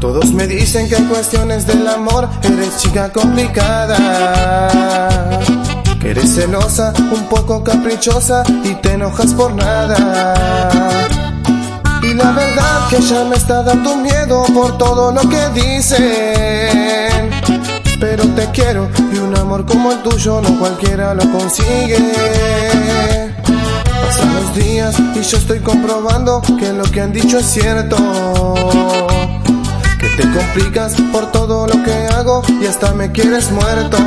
Todos me dicen que en cuestiones del amor eres chica complicada. Que eres celosa, un poco caprichosa y te enojas por nada. Y la verdad que ya me está dando miedo por todo lo que dicen. Pero te quiero y un amor como el tuyo no cualquiera lo consigue. Pasan los días y yo estoy comprobando que lo que han dicho es cierto. Que te complicas por todo lo que hago y hasta me quieres muerto.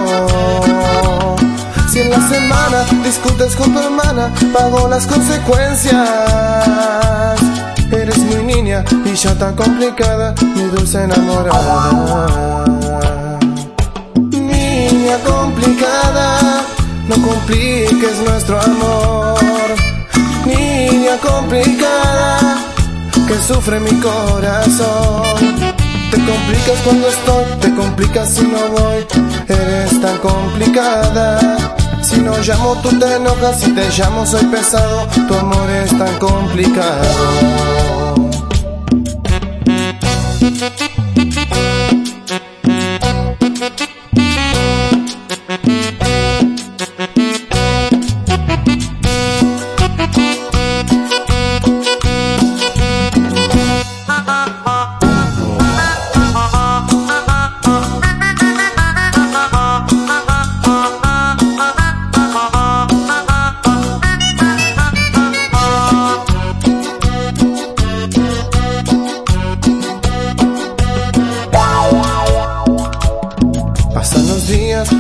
Si en la semana discutes con tu hermana, pago las consecuencias. Eres muy niña y ya tan complicada, mi dulce enamorada. Niña complicada, no compliques nuestro amor. Niña complicada, que sufre mi corazón. Te complicas cuando estoy, te complicas si no voy. Eres tan complicada. Si no llamo, tú te enojas. Si te llamo, soy pesado. Tu amor es tan complicado.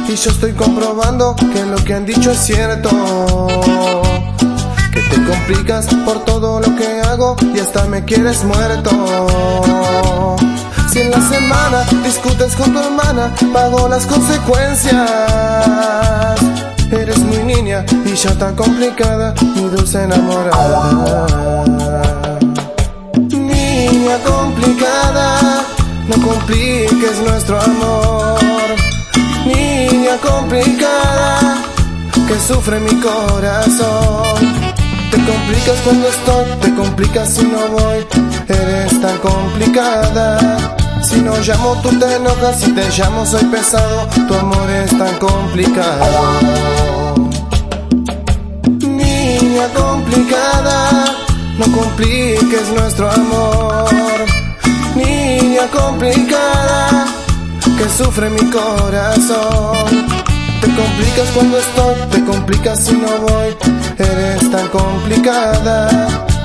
Y yo estoy comprobando que lo que han dicho es cierto. Que te complicas por todo lo que hago y hasta me quieres muerto. Si en la semana discutes con tu hermana, pago las consecuencias. Eres muy niña y ya tan complicada, mi dulce enamorada. Niña complicada, no compliques nuestro amor. Complicada, que sufre mi corazón. Te complicas cuando estoy, te complicas si no voy. Eres tan complicada. Si no llamo, tú te enojas. Si te llamo, soy pesado. Tu amor es tan complicado. Niña complicada, no compliques nuestro amor. Sufre mi corazón. Te complicas cuando estoy, te complicas si no voy. Eres tan complicada.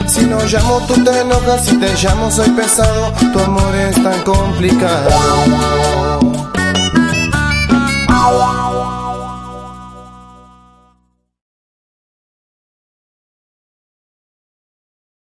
Si no llamo, tú te enojas. Si te llamo, soy pesado. Tu amor es tan complicado.